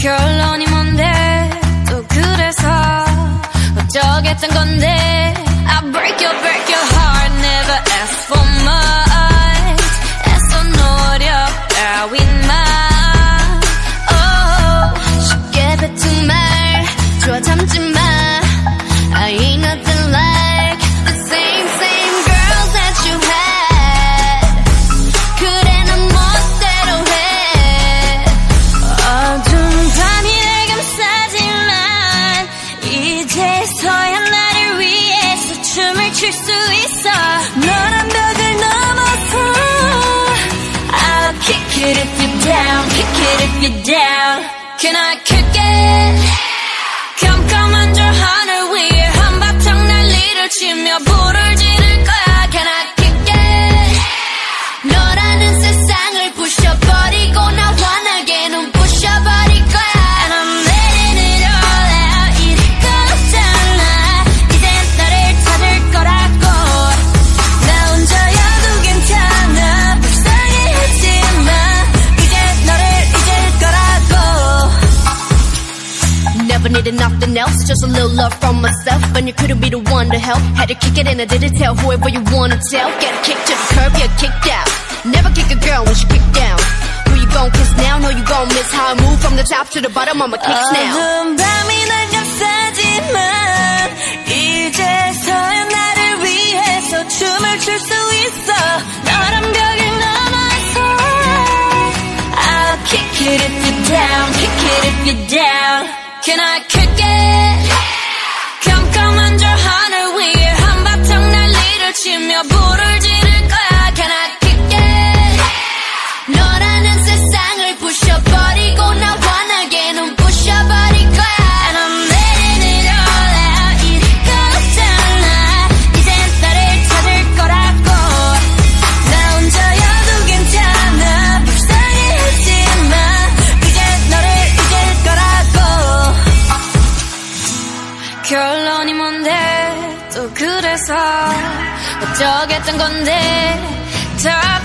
결론이 뭔데 또 그래서 어쩌겠단 건데 I break your break your heart never ask for much 애써 노력 따윈만 oh 쉽게 뱉은 말 좋아 참지 마 it if you're down, kick it if you're down. Can I kick it? Come, come under honor, we just a little love from myself. And you couldn't be the one to help. Had to kick it in, I didn't tell whoever you wanna tell. Get a kick to the curb, get kicked out. Never kick a girl when she kicked down. Who you gon' kiss now? Know you gon' miss how I move from the top to the bottom. I'ma kick now. 어두운 밤이 날 감싸지만 이제서야 나를 위해서 춤을 출 수 있어 너란 벽을 넘어서 I'll kick it if you're down kick it if you're down Can I kick it 어쩌겠던 건데 다